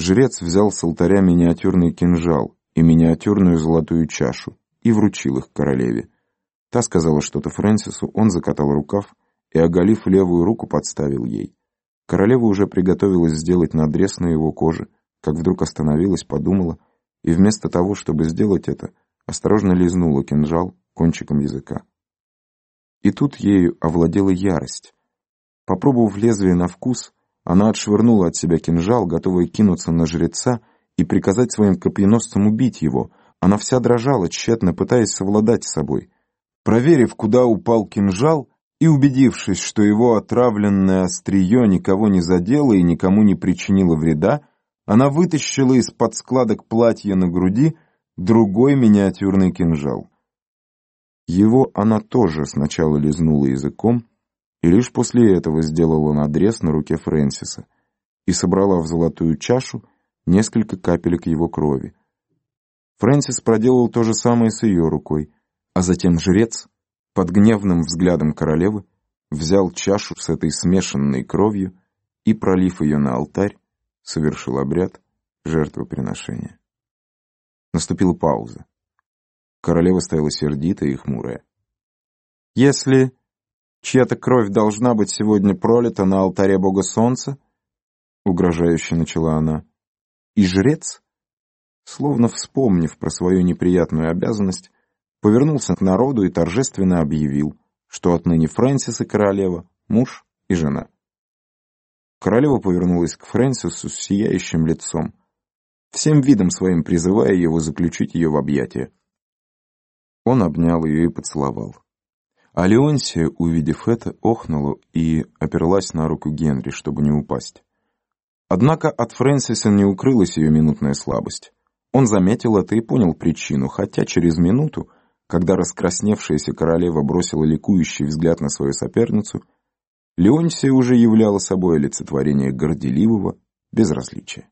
Жрец взял с алтаря миниатюрный кинжал и миниатюрную золотую чашу и вручил их королеве. Та сказала что-то Фрэнсису, он закатал рукав и, оголив левую руку, подставил ей. Королева уже приготовилась сделать надрез на его коже, как вдруг остановилась, подумала, и вместо того, чтобы сделать это, осторожно лизнула кинжал кончиком языка. И тут ею овладела ярость. Попробовав лезвие на вкус, она отшвырнула от себя кинжал, готовая кинуться на жреца и приказать своим копьеносцам убить его. Она вся дрожала, тщетно пытаясь совладать с собой. Проверив, куда упал кинжал, и убедившись, что его отравленное острие никого не задело и никому не причинило вреда, она вытащила из-под складок платья на груди другой миниатюрный кинжал. Его она тоже сначала лизнула языком, и лишь после этого сделала надрез на руке Фрэнсиса и собрала в золотую чашу несколько капелек его крови. Фрэнсис проделал то же самое с ее рукой, а затем жрец, под гневным взглядом королевы, взял чашу с этой смешанной кровью и, пролив ее на алтарь, совершил обряд жертвоприношения. Наступила пауза. Королева стояла сердитая и хмурая. «Если чья-то кровь должна быть сегодня пролита на алтаре бога солнца?» Угрожающе начала она. И жрец, словно вспомнив про свою неприятную обязанность, повернулся к народу и торжественно объявил, что отныне Фрэнсис и королева — муж и жена. Королева повернулась к Фрэнсису с сияющим лицом, всем видом своим призывая его заключить ее в объятия. Он обнял ее и поцеловал. А Леонсия, увидев это, охнула и оперлась на руку Генри, чтобы не упасть. Однако от Фрэнсиса не укрылась ее минутная слабость. Он заметил это и понял причину, хотя через минуту, когда раскрасневшаяся королева бросила ликующий взгляд на свою соперницу, Леонсия уже являла собой олицетворение горделивого безразличия.